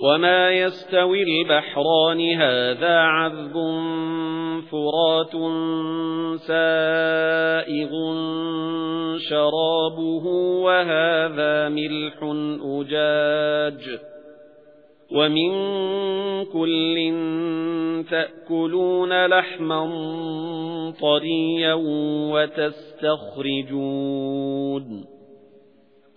وَمَا يَسْتَوِي الْبَحْرَانِ هَذَا عَذْبٌ فُرَاتٌ سَائِغٌ شَرَابُهُ وَهَذَا مِلْحٌ أُجَاجٌ وَمِن كُلٍّ تَأْكُلُونَ لَحْمًا طَرِيًّا وَتَسْتَخْرِجُونَ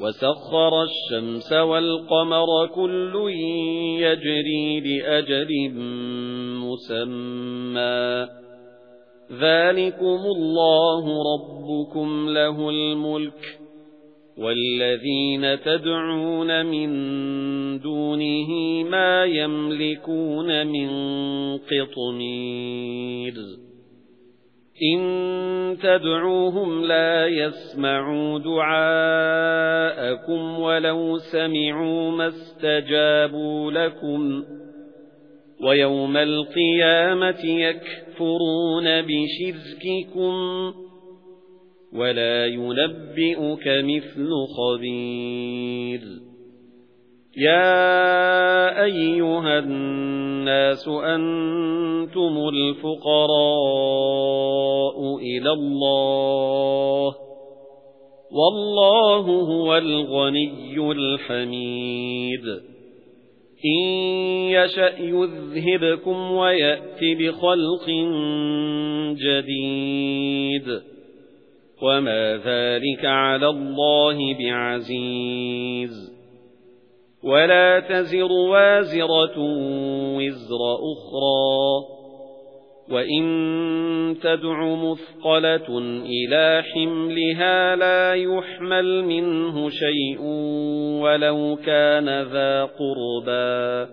وَسَخَّرَ الشَّمْسَ وَالْقَمَرَ كُلٌّ يَجْرِي لِأَجَلٍ مُّسَمًّى. ذَلِكُمُ اللَّهُ رَبُّكُمْ لَهُ الْمُلْكُ وَالَّذِينَ تَدْعُونَ مِن دُونِهِ مَا يَمْلِكُونَ مِن قِطْمِيرٍ. إِن تَدْعُوهُمْ لَا يَسْمَعُوا دُعَاءَكُمْ وَلَوْ سَمِعُوا مَا اسْتَجَابُوا لَكُمْ وَيَوْمَ الْقِيَامَةِ يَكْفُرُونَ بِشِرْكِكُمْ وَلَا يُنَبِّئُكَ مِثْلُ خَبِيرٍ يَا أَيُّهَا النَّاسُ أَنْتُمُ الْفُقَرَاءُ إِلَى اللَّهِ وَاللَّهُ هُوَ الْغَنِيُّ الْحَمِيدُ. إِن يَشَأْ يُذْهِبْكُمْ وَيَأْتِ بِخَلْقٍ جَدِيدٍ. وَمَا ذَلِكَ عَلَى اللَّهِ بِعَزِيزٍ. وَلَا تَزِرُ وَازِرَةٌ وِزْرَ أُخْرَى. وَإِن تَدْعُ مُثْقَلَةٌ إِلَى حِمْلِهَا لَا يُحْمَلْ مِنْهُ شَيْءٌ وَلَوْ كَانَ ذَا قُرْبَى.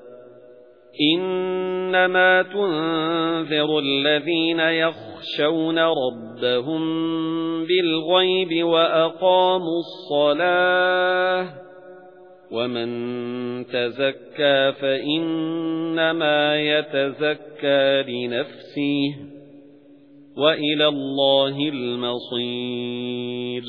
إِنَّمَا تُنذِرُ الَّذِينَ يَخْشَوْنَ رَبَّهُم بِالْغَيْبِ وَأَقَامُوا الصَّلَاةَ وَمَن تَزَكَّى فَإِنَّمَا يَتَزَكَّى لِنَفْسِهِ وَإِلَى اللَّهِ الْمَصِيرُ.